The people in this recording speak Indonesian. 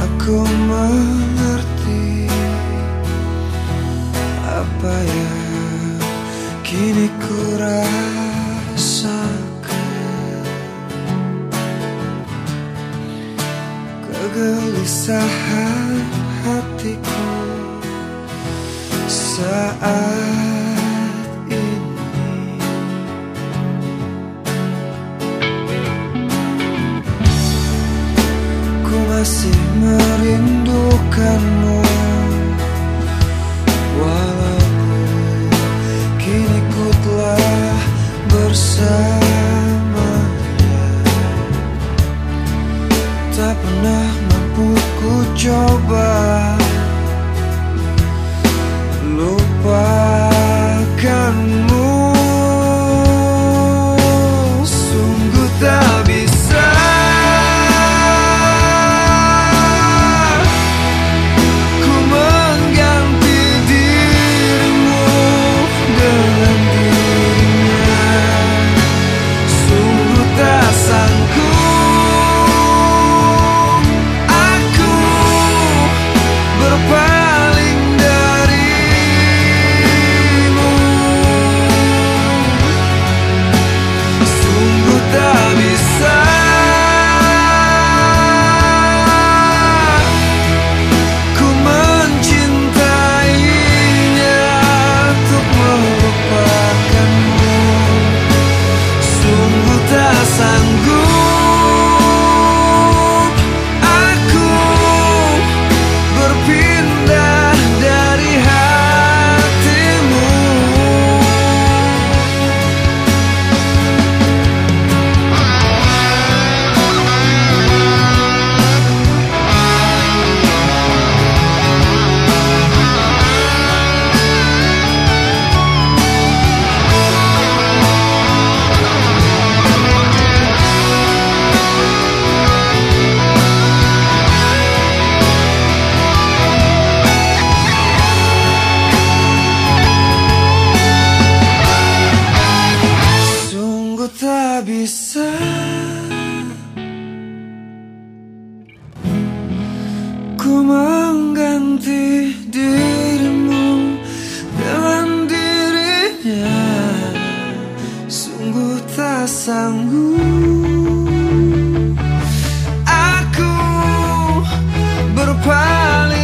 aku mengerti Apa yang kini ku rasakan. Kegelisahan hatiku saat masih merindukanmu. Walaupun kini ku telah bersamanya Tak pernah mampu ku coba. fundo da missão. dirimu dengan dirinya. Sungguh tak sanggup. Aku berpaling